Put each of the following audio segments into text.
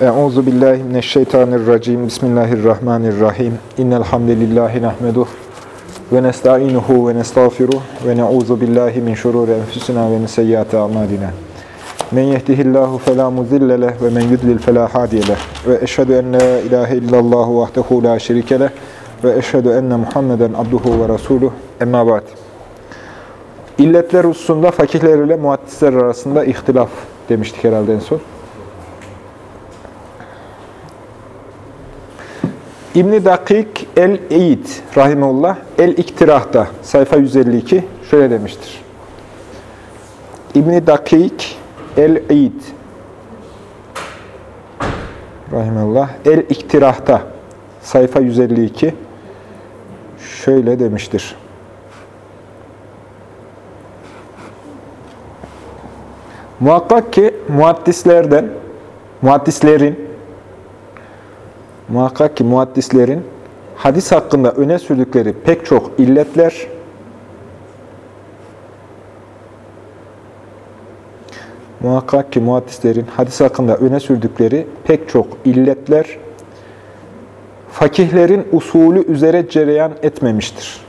Euzu billahi mineşşeytanirracim. Bismillahirrahmanirrahim. İnnel hamdelellahi nahmeduh ve nestainuhu ve nestağfiruh ve na'uzu billahi min şururi enfusina ve min seyyiati a'malina. Men yehdihillahu fela mudille ve men yudlil fela hadiye. Ve eşhedü en la ilahe illallah vahdehu la şerike ve eşhedü enne Muhammeden abduhu ve resuluh. Emma ba'd. İlletler hususunda fakihler ile muhaddisler arasında ihtilaf demiştik herhalde en son. İbn-i Dakik el-Eid rahimullah el-İktirah'ta sayfa 152 şöyle demiştir. İbn-i Dakik el-Eid rahimullah el-İktirah'ta sayfa 152 şöyle demiştir. Muhakkak ki muhaddislerden, muhaddislerin, muhakkak ki muhaddislerin hadis hakkında öne sürdükleri pek çok illetler, muhakkak ki muhaddislerin hadis hakkında öne sürdükleri pek çok illetler, fakihlerin usulü üzere cereyan etmemiştir.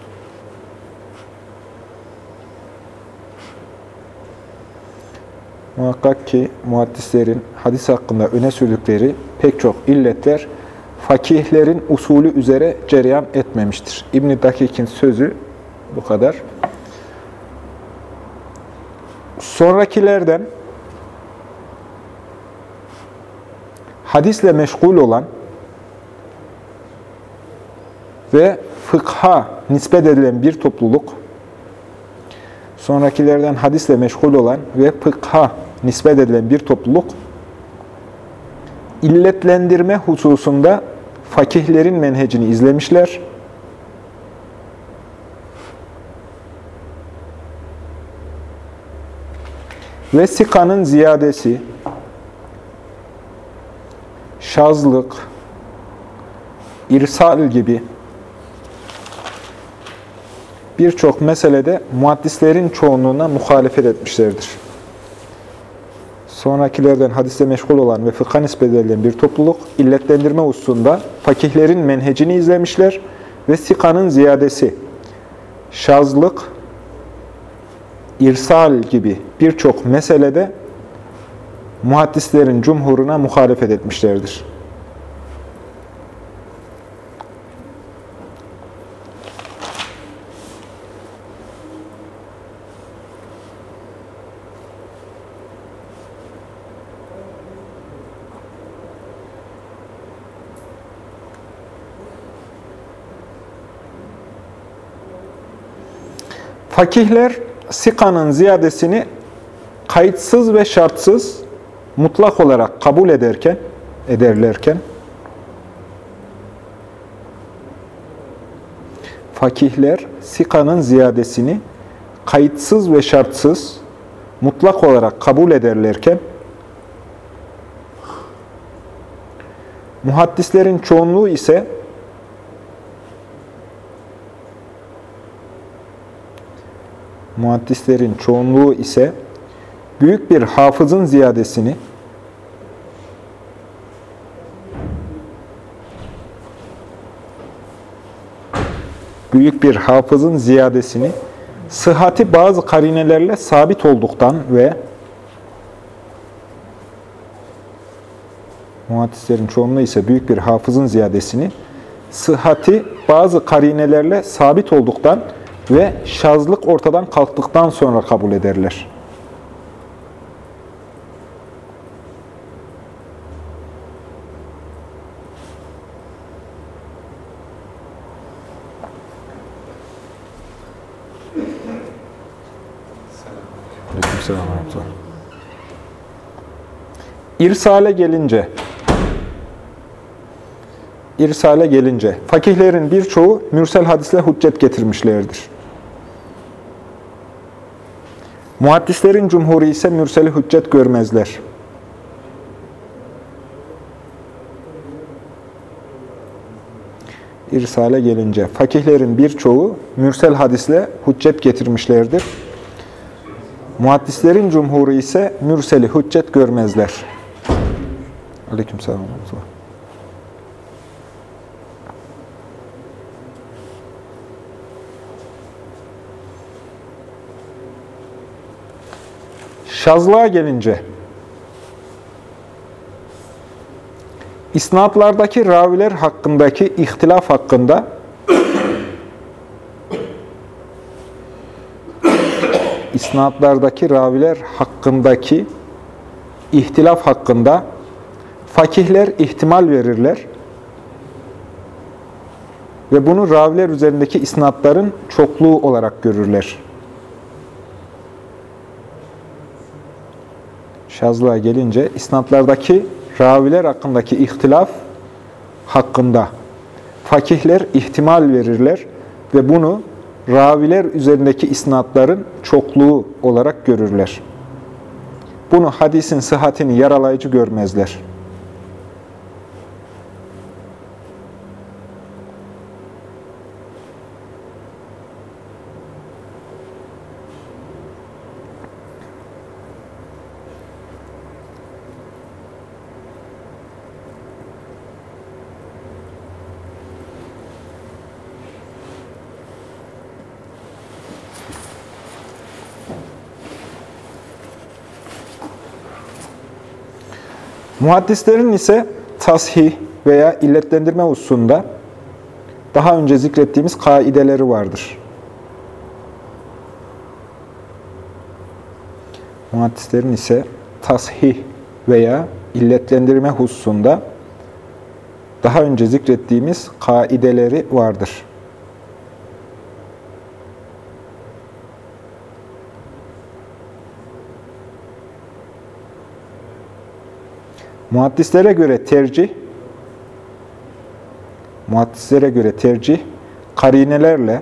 Muhakkak ki muhaddislerin hadis hakkında öne sürdükleri pek çok illetler fakihlerin usulü üzere cereyan etmemiştir. İbn-i Dakik'in sözü bu kadar. Sonrakilerden hadisle meşgul olan ve fıkha nispet edilen bir topluluk, sonrakilerden hadisle meşgul olan ve fıkha nispet edilen bir topluluk, illetlendirme hususunda fakihlerin menhecini izlemişler. Ve sikanın ziyadesi, şazlık, irsal gibi birçok meselede muhaddislerin çoğunluğuna muhalefet etmişlerdir. Sonrakilerden hadiste meşgul olan ve fıkha nispet edilen bir topluluk, illetlendirme hususunda fakihlerin menhecini izlemişler ve sikanın ziyadesi, şazlık, irsal gibi birçok meselede muhaddislerin cumhuruna muhalefet etmişlerdir. Fakihler sikanın ziyadesini kayıtsız ve şartsız mutlak olarak kabul ederken, ederlerken fakihler sikanın ziyadesini kayıtsız ve şartsız mutlak olarak kabul ederlerken muhaddislerin çoğunluğu ise muhaddislerin çoğunluğu ise büyük bir hafızın ziyadesini büyük bir hafızın ziyadesini sıhhati bazı karinelerle sabit olduktan ve muhaddislerin çoğunluğu ise büyük bir hafızın ziyadesini sıhhati bazı karinelerle sabit olduktan ve şazlık ortadan kalktıktan sonra kabul ederler. İrsale gelince İrsale gelince fakihlerin birçoğu mürsel hadisle hüccet getirmişlerdir. Muhaddislerin cumhuru ise mürseli hüccet görmezler. İrsale gelince fakihlerin birçoğu mürsel hadisle hüccet getirmişlerdir. Muhaddislerin cumhuru ise mürseli hüccet görmezler. Aleyküm selam. Şazlığa gelince, isnatlardaki raviler hakkındaki ihtilaf hakkında isnatlardaki raviler hakkındaki ihtilaf hakkında fakihler ihtimal verirler ve bunu raviler üzerindeki isnatların çokluğu olarak görürler. Şazlığa gelince isnatlardaki raviler hakkındaki ihtilaf hakkında fakihler ihtimal verirler ve bunu raviler üzerindeki isnatların çokluğu olarak görürler. Bunu hadisin sıhhatini yaralayıcı görmezler. Muhaddislerin ise tasih veya illetlendirme hususunda daha önce zikrettiğimiz kaideleri vardır. Muhaddislerin ise tasih veya illetlendirme hususunda daha önce zikrettiğimiz kaideleri vardır. Muhaddislere göre tercih, muhaddislere göre tercih, karinelerle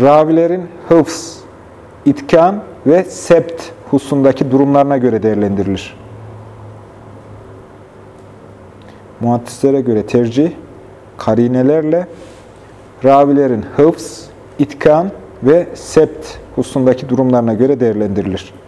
ravilerin hıfz, itkan ve sept husundaki durumlarına göre değerlendirilir. Muhaddislere göre tercih, karinelerle ravilerin hıfz, itkan ve sept husundaki durumlarına göre değerlendirilir.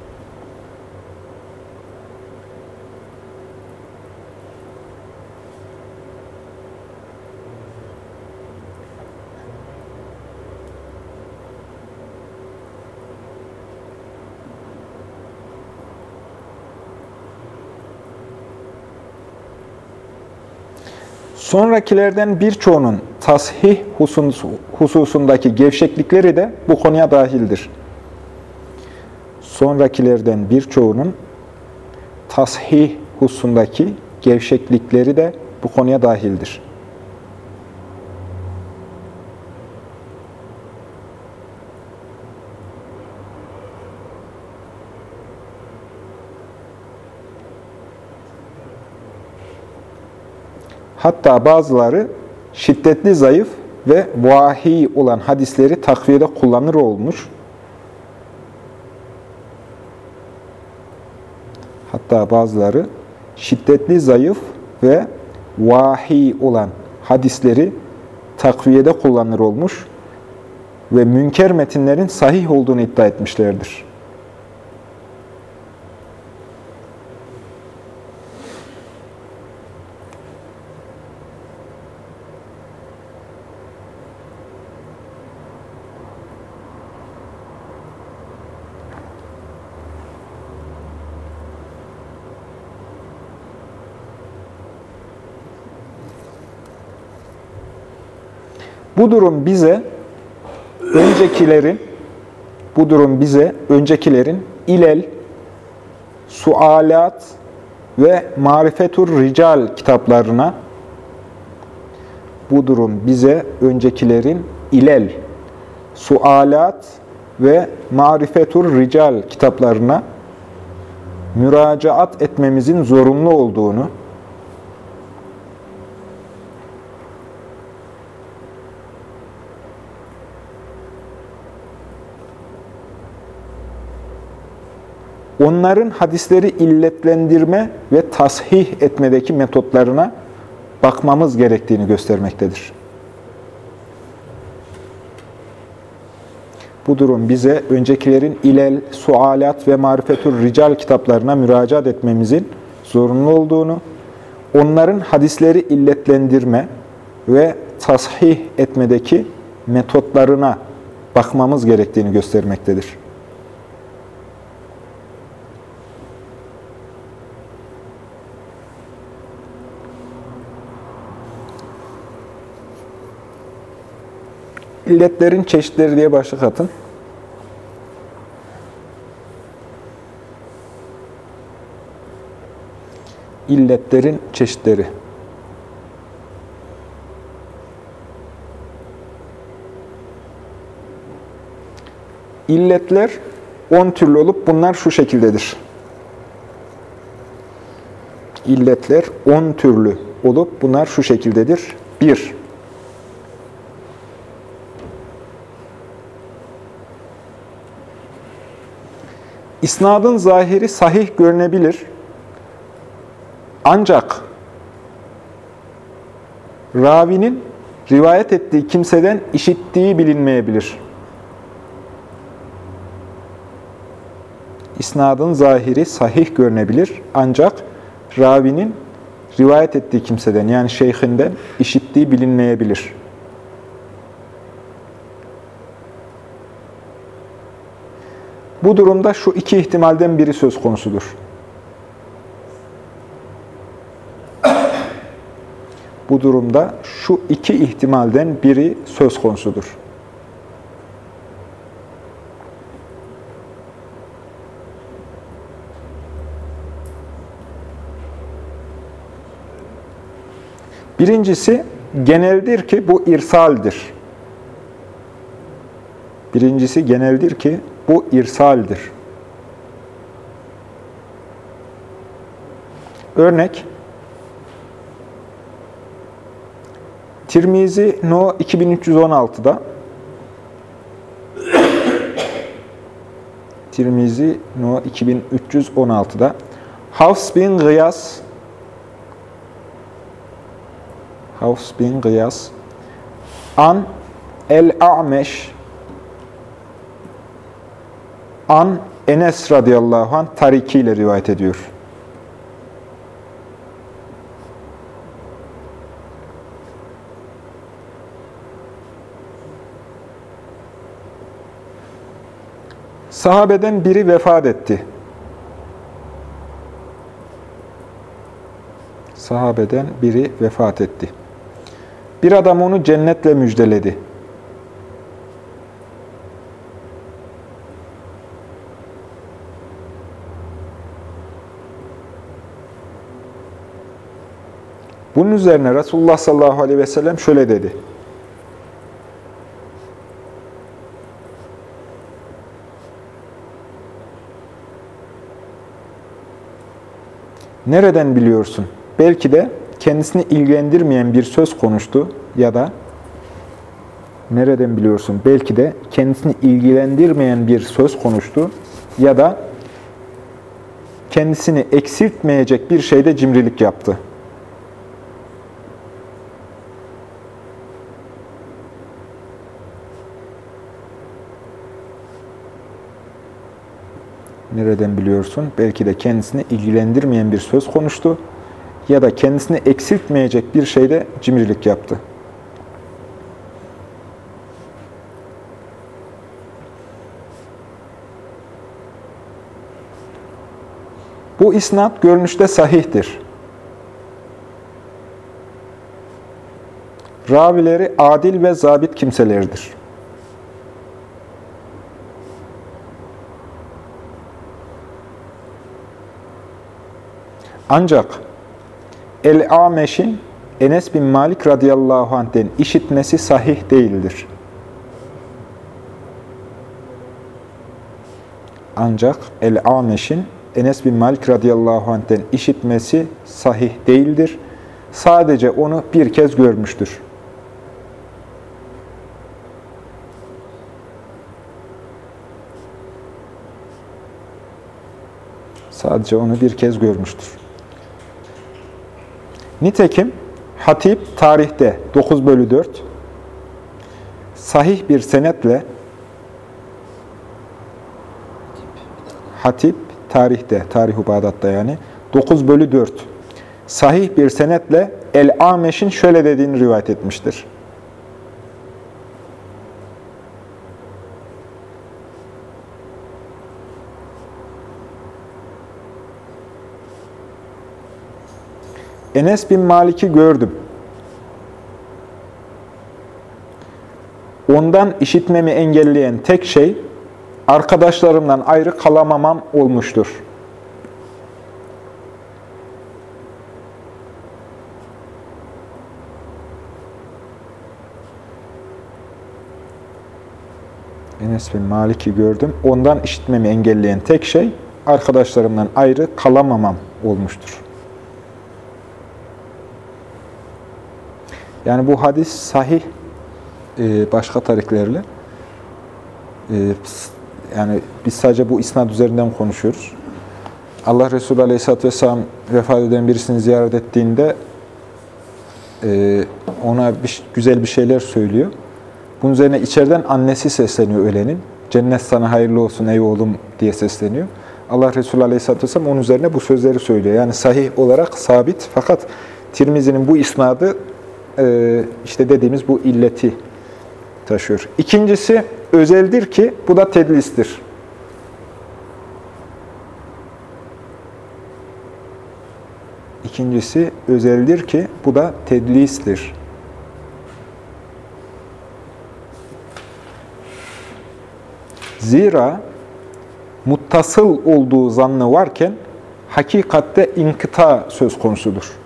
Sonrakilerden birçoğunun tasih hususundaki gevşeklikleri de bu konuya dahildir. Sonrakilerden birçoğunun tasih hususundaki gevşeklikleri de bu konuya dahildir. Hatta bazıları şiddetli zayıf ve vahiy olan hadisleri takviyede kullanır olmuş. Hatta bazıları şiddetli zayıf ve vahiy olan hadisleri takviyede kullanır olmuş ve münker metinlerin sahih olduğunu iddia etmişlerdir. Bu durum bize öncekilerin bu durum bize öncekilerin ilel, sualat ve marifetur rical kitaplarına bu durum bize öncekilerin ilel, sualat ve marifetur rical kitaplarına müracaat etmemizin zorunlu olduğunu onların hadisleri illetlendirme ve tasih etmedeki metotlarına bakmamız gerektiğini göstermektedir. Bu durum bize öncekilerin ilel, sualat ve marifetur rical kitaplarına müracaat etmemizin zorunlu olduğunu, onların hadisleri illetlendirme ve tasih etmedeki metotlarına bakmamız gerektiğini göstermektedir. İlletlerin çeşitleri diye başlık atın. İlletlerin çeşitleri. İlletler 10 türlü olup bunlar şu şekildedir. İlletler 10 türlü olup bunlar şu şekildedir. 1. İsnadın zahiri sahih görünebilir. Ancak ravinin rivayet ettiği kimseden işittiği bilinmeyebilir. İsnadın zahiri sahih görünebilir. Ancak ravinin rivayet ettiği kimseden yani şeyhinden işittiği bilinmeyebilir. Bu durumda şu iki ihtimalden biri söz konusudur. Bu durumda şu iki ihtimalden biri söz konusudur. Birincisi geneldir ki bu irsaldir. Birincisi geneldir ki bu irsaldir. Örnek, Tirmizi No 2316'da Tirmizi No 2316'da Hafs bin Gıyas Hafs bin Gıyas An El-A'meş An Enes radıyallahu anh tariki ile rivayet ediyor. Sahabeden biri vefat etti. Sahabeden biri vefat etti. Bir adam onu cennetle müjdeledi. Bunun üzerine Resulullah sallallahu aleyhi ve sellem şöyle dedi. Nereden biliyorsun? Belki de kendisini ilgilendirmeyen bir söz konuştu ya da nereden biliyorsun? Belki de kendisini ilgilendirmeyen bir söz konuştu ya da kendisini eksiltmeyecek bir şeyde cimrilik yaptı. Nereden biliyorsun? Belki de kendisini ilgilendirmeyen bir söz konuştu ya da kendisini eksiltmeyecek bir şeyde cimrilik yaptı. Bu isnat görünüşte sahihtir. Ravileri adil ve zabit kimselerdir. Ancak El-Ameş'in Enes bin Malik radıyallahu anh'den işitmesi sahih değildir. Ancak El-Ameş'in Enes bin Malik radıyallahu anh'den işitmesi sahih değildir. Sadece onu bir kez görmüştür. Sadece onu bir kez görmüştür. Nitekim Hatip tarihte 9 bölü 4 sahih bir senetle Hatip tarihte, tarih-i Bağdat'ta yani 9 bölü 4 sahih bir senetle El-Ameş'in şöyle dediğini rivayet etmiştir. Enes bin Malik'i gördüm. Ondan işitmemi engelleyen tek şey, arkadaşlarımdan ayrı kalamamam olmuştur. Enes bin Malik'i gördüm. Ondan işitmemi engelleyen tek şey, arkadaşlarımdan ayrı kalamamam olmuştur. Yani bu hadis sahih e, başka tariklerle. E, yani biz sadece bu isnad üzerinden konuşuyoruz. Allah Resulü Aleyhisselatü Vesselam vefat eden birisini ziyaret ettiğinde e, ona bir, güzel bir şeyler söylüyor. Bunun üzerine içeriden annesi sesleniyor ölenin. Cennet sana hayırlı olsun ey oğlum diye sesleniyor. Allah Resulü Aleyhisselatü Vesselam onun üzerine bu sözleri söylüyor. Yani sahih olarak sabit fakat Tirmizi'nin bu isnadı işte dediğimiz bu illeti taşıyor. İkincisi özeldir ki bu da tedlistir. İkincisi özeldir ki bu da tedlistir. Zira muttasıl olduğu zannı varken hakikatte inkıta söz konusudur.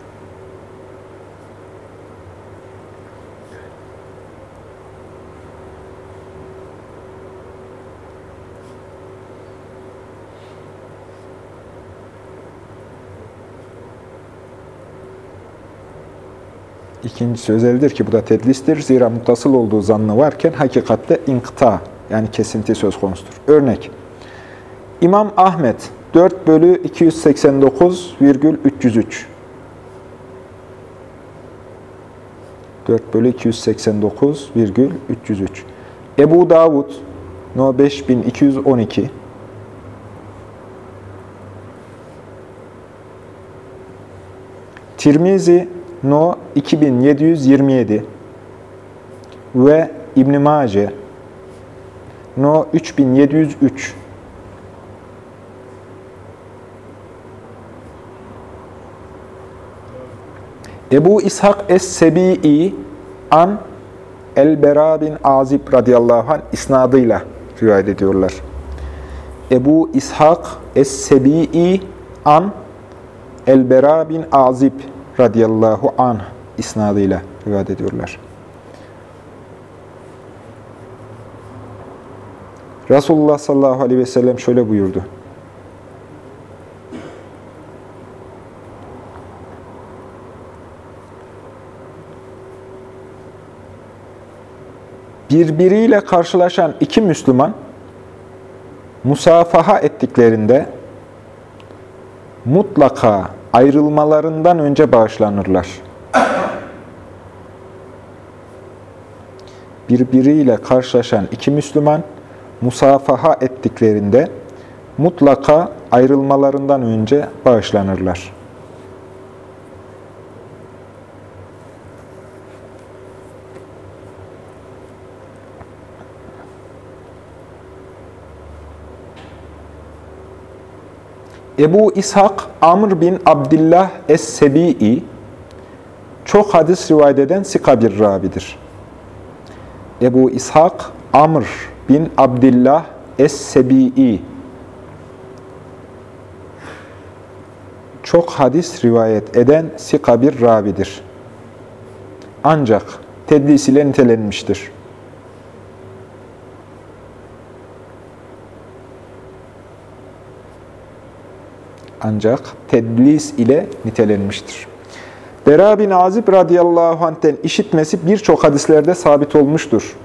İkincisi özeldir ki bu da tedlistir. Zira muttasıl olduğu zannı varken hakikatte inkıta yani kesinti söz konusudur. Örnek. İmam Ahmet 4 bölü 289,303 4 bölü 289,303 Ebu Davud No 5212 Tirmizi No 2727 ve İbn Mace. No 3703 Ebu İshak Es-Sebi'i an El-Bera bin Azib radıyallahu anh isnadıyla rivayet ediyorlar. Ebu İshak Es-Sebi'i an El-Bera bin Azib radıyallahu anh isnadıyla rivayet ediyorlar. Resulullah sallallahu aleyhi ve sellem şöyle buyurdu. Birbiriyle karşılaşan iki Müslüman musafaha ettiklerinde mutlaka ayrılmalarından önce bağışlanırlar. Birbiriyle karşılaşan iki Müslüman musafaha ettiklerinde mutlaka ayrılmalarından önce bağışlanırlar. Ebu İshak Amr bin Abdullah Es-Sebi'i çok hadis rivayet eden sika bir rabidir. Ebu İshak Amr bin Abdullah Es-Sebi'i çok hadis rivayet eden sika bir rabidir. Ancak tedlis ile nitelenmiştir. Ancak tedlis ile nitelenmiştir. Bera bin Azib radıyallahu anh'ten işitmesi birçok hadislerde sabit olmuştur.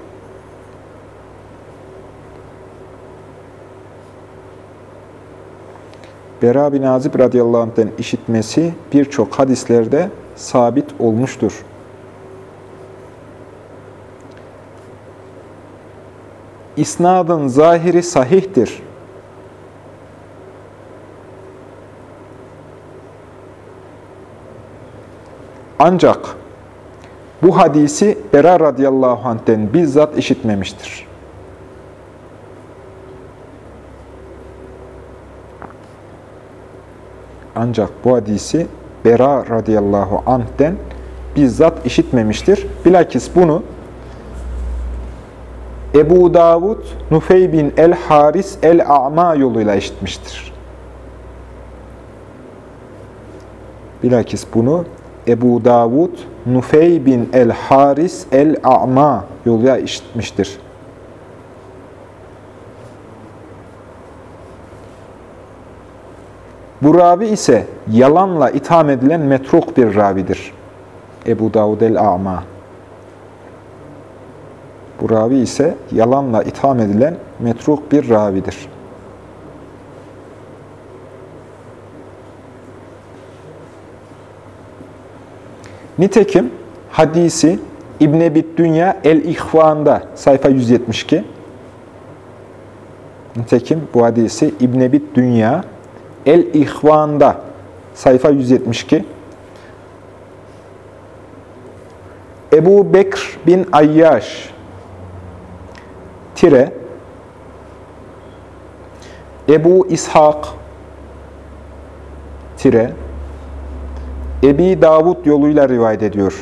Bera bin Azib radıyallahu anh'ten işitmesi birçok hadislerde sabit olmuştur. İsnadın zahiri sahihtir. Ancak bu hadisi Bera radıyallahu anh'ten bizzat işitmemiştir. Ancak bu hadisi Bera radıyallahu anh'ten bizzat işitmemiştir. Bilakis bunu Ebu Davud Nufey bin el-Haris el-A'ma yoluyla işitmiştir. Bilakis bunu Ebu Davud Nufey bin el-Haris el-A'ma yoluyla işitmiştir. Bu ravi ise yalanla itham edilen metruk bir ravidir. Ebu Davud el-A'ma. Bu ravi ise yalanla itham edilen metruk bir ravidir. Nitekim hadisi İbn Ebi Dünya El-İhvan'da sayfa 172. Nitekim bu hadisi İbn Ebi Dünya El-İhvan'da sayfa 172. Ebu Bekr bin Ayyaş tire Ebu İshak tire Ebi Davud yoluyla rivayet ediyor.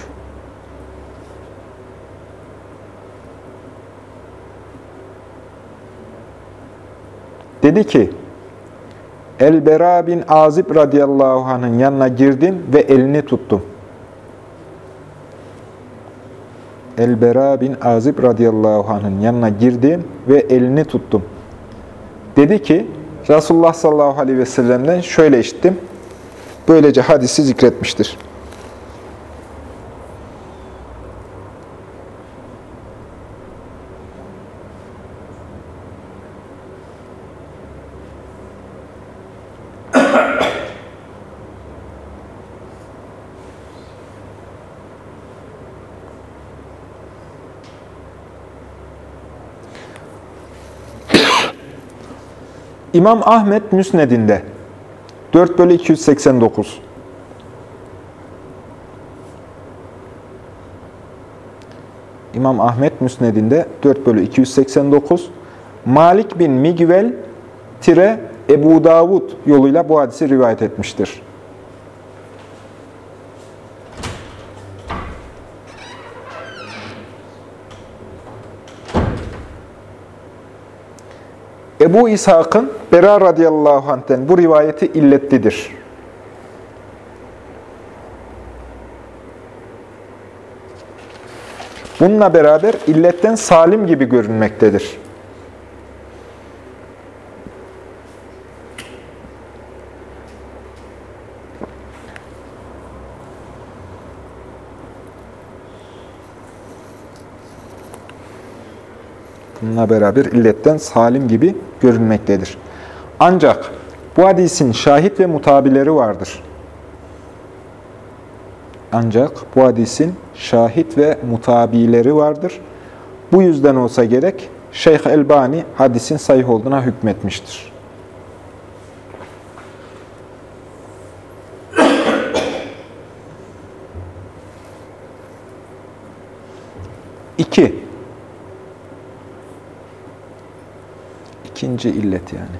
Dedi ki, El-Bera bin Azib radıyallahu anh'ın yanına girdim ve elini tuttum. El-Bera bin Azib radıyallahu anh'ın yanına girdim ve elini tuttum. Dedi ki, Resulullah sallallahu aleyhi ve sellem'den şöyle işittim. Böylece hadisi zikretmiştir. İmam Ahmet Müsned'inde 4 bölü 289 İmam Ahmet Müsned'inde 4 bölü 289 Malik bin Migvel tire Ebu Davud yoluyla bu hadisi rivayet etmiştir. Ebu İshak'ın Bera radıyallahu anh'ten bu rivayeti illetlidir. Bununla beraber illetten salim gibi görünmektedir. Bununla beraber illetten salim gibi görünmektedir. Ancak bu hadisin şahit ve mutabileri vardır. Ancak bu hadisin şahit ve mutabileri vardır. Bu yüzden olsa gerek Şeyh Elbani hadisin sayih olduğuna hükmetmiştir. İki, İkinci illet yani.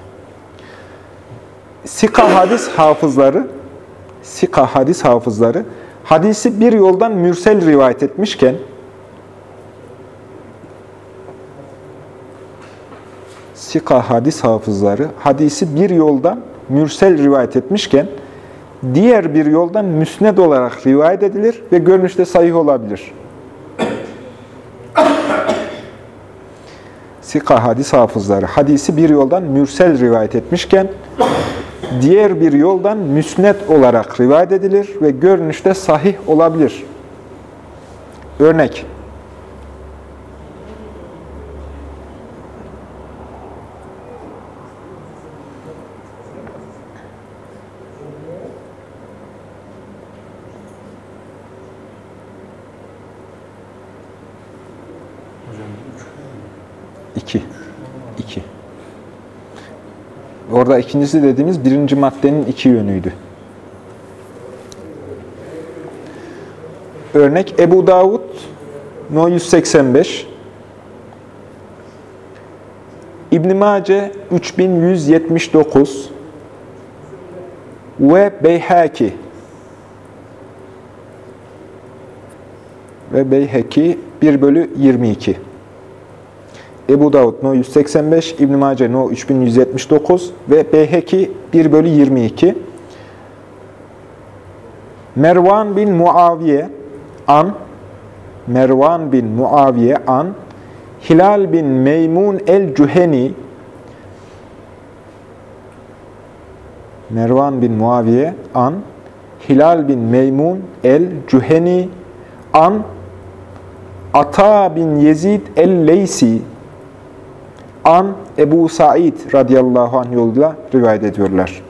Sika hadis hafızları, Sika hadis hafızları hadisi bir yoldan mürsel rivayet etmişken Sika hadis hafızları hadisi bir yoldan mürsel rivayet etmişken diğer bir yoldan müsned olarak rivayet edilir ve görünüşte sahih olabilir. Sika hadis hafızları hadisi bir yoldan mürsel rivayet etmişken diğer bir yoldan müsnet olarak rivayet edilir ve görünüşte sahih olabilir. Örnek. İki. İki. Orada ikincisi dediğimiz birinci maddenin iki yönüydü. örnek Ebu Davud No 185 İbn Mace 3179 ve Beyhaki ve Beyheki 1 bölü 22 Ebu Davud No 185, İbn Mace No 3179 ve Beyheki 1 bölü 22 Mervan bin Muaviye an Mervan bin Muaviye an Hilal bin Meymun el-Cüheni Mervan bin Muaviye an Hilal bin Meymun el-Cüheni an Ata bin Yezid el-Leysi an Ebu Said radıyallahu anh yoluyla rivayet ediyorlar.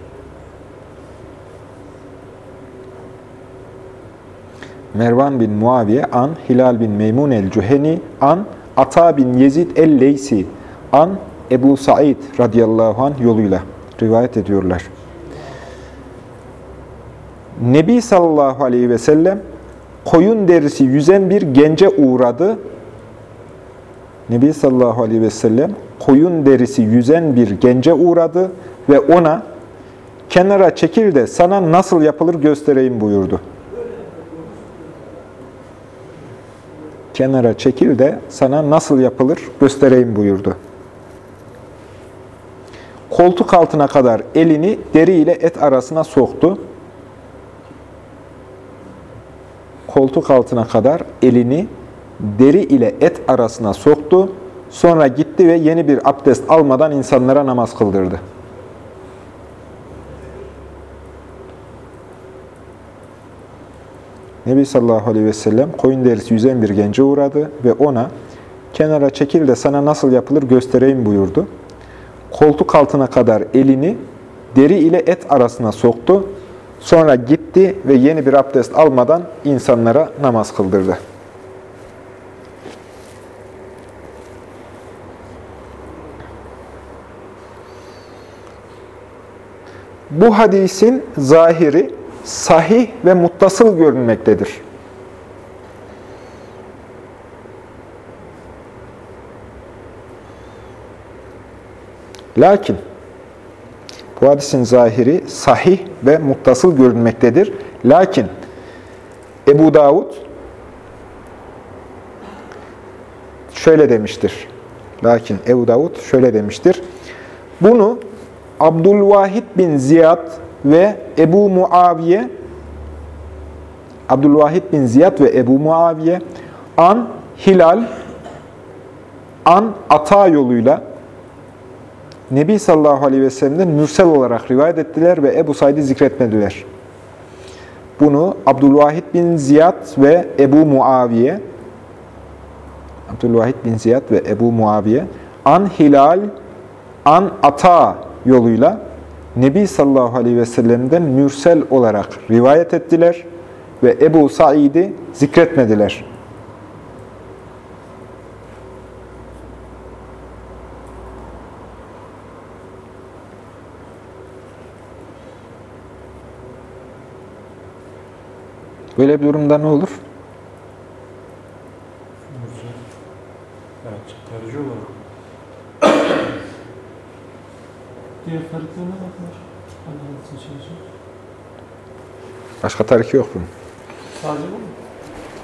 Mervan bin Muaviye an Hilal bin Meymun el-Cüheni an Ata bin Yezid el-Leysi an Ebu Said radıyallahu anh yoluyla rivayet ediyorlar. Nebi sallallahu aleyhi ve sellem koyun derisi yüzen bir gence uğradı. Nebi sallallahu aleyhi ve sellem koyun derisi yüzen bir gence uğradı ve ona kenara çekil de sana nasıl yapılır göstereyim buyurdu. Kenara çekil de sana nasıl yapılır göstereyim buyurdu. Koltuk altına kadar elini deri ile et arasına soktu. Koltuk altına kadar elini deri ile et arasına soktu. Sonra gitti ve yeni bir abdest almadan insanlara namaz kıldırdı. Nebi sallallahu aleyhi ve sellem koyun derisi yüzen bir gence uğradı ve ona kenara çekil de sana nasıl yapılır göstereyim buyurdu. Koltuk altına kadar elini deri ile et arasına soktu. Sonra gitti ve yeni bir abdest almadan insanlara namaz kıldırdı. Bu hadisin zahiri sahih ve muttasıl görünmektedir. Lakin bu hadisin zahiri sahih ve muttasıl görünmektedir. Lakin Ebu Davud şöyle demiştir. Lakin Ebu Davud şöyle demiştir. Bunu Abdülvahid bin Ziyad ve Ebu Muaviye Abdülvahid bin Ziyad ve Ebu Muaviye an Hilal an Ata yoluyla Nebi sallallahu aleyhi ve sellem'den mürsel olarak rivayet ettiler ve Ebu Said'i zikretmediler. Bunu Abdülvahid bin Ziyad ve Ebu Muaviye Abdülvahid bin Ziyad ve Ebu Muaviye an Hilal an Ata yoluyla Nebi sallallahu aleyhi ve sellem'den mürsel olarak rivayet ettiler ve Ebu Said'i zikretmediler. Böyle bir durumda ne olur? Evet, çıkarıcı olarak. Diğer tariflerine bakmış. Hadisin şeysi. Başka tarihi yok bunun. Sadece bu mu?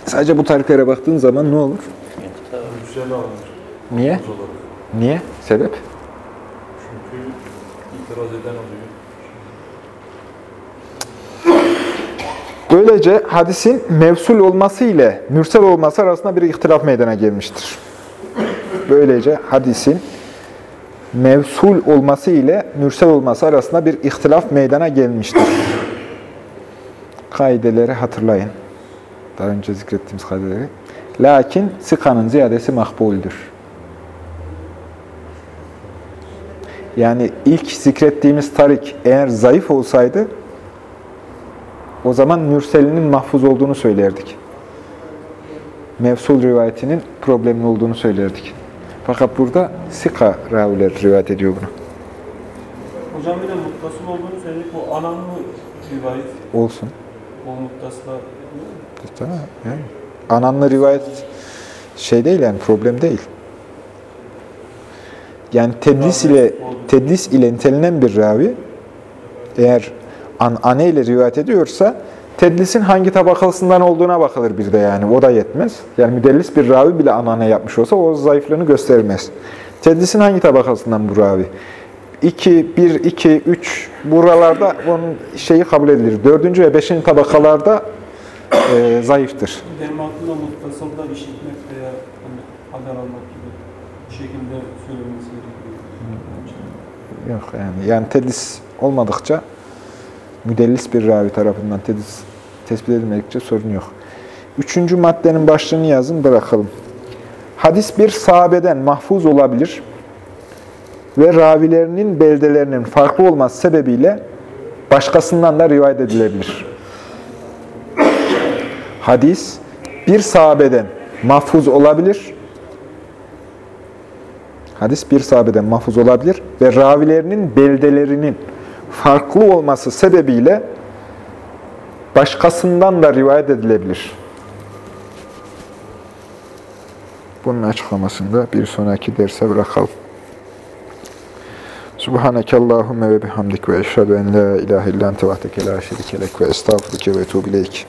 Sadece bu tarihlere baktığın zaman ne olur? Güzel alınır. Niye? Olarak. Niye? Sebep? Çünkü itiraz eden oluyor. Böylece hadisin mevsul olması ile mürsel olması arasında bir ihtilaf meydana gelmiştir. Böylece hadisin mevsul olması ile mürsel olması arasında bir ihtilaf meydana gelmiştir. Kaideleri hatırlayın. Daha önce zikrettiğimiz kaideleri. Lakin sıkanın ziyadesi makbuldür. Yani ilk zikrettiğimiz tarik eğer zayıf olsaydı o zaman mürselinin mahfuz olduğunu söylerdik. Mevsul rivayetinin problemli olduğunu söylerdik. Fakat burada Sika raviler rivayet ediyor bunu. Hocam bir de muttasıl olduğunu söyledik. Bu anamlı rivayet Olsun. O muttasla Tamam. Yani. Ananlı rivayet şey değil yani problem değil. Yani tedlis ile tedlis ile nitelenen bir ravi eğer an, ane ile rivayet ediyorsa tedlisin hangi tabakalısından olduğuna bakılır bir de yani. O da yetmez. Yani müdellis bir ravi bile anane yapmış olsa o zayıflığını göstermez. Tedlisin hangi tabakalısından bu ravi? 2, 1, 2, 3 buralarda onun şeyi kabul edilir. Dördüncü ve beşinci tabakalarda e, zayıftır. benim aklımda muttasılda işitmek veya hani haber almak gibi bu şekilde söylemesi gerekiyor. Yok yani. Yani tedlis olmadıkça müdellis bir ravi tarafından tedlis tespit edilmedikçe sorun yok. Üçüncü maddenin başlığını yazın bırakalım. Hadis bir sahabeden mahfuz olabilir ve ravilerinin beldelerinin farklı olması sebebiyle başkasından da rivayet edilebilir. Hadis bir sahabeden mahfuz olabilir Hadis bir sahabeden mahfuz olabilir ve ravilerinin beldelerinin farklı olması sebebiyle başkasından da rivayet edilebilir. Bunun açıklamasını da bir sonraki derse bırakalım. Subhaneke Allahümme ve bihamdik ve eşhedü en la ilahe illan tevahdeke la şerikelek ve estağfurike ve etubu ileyk.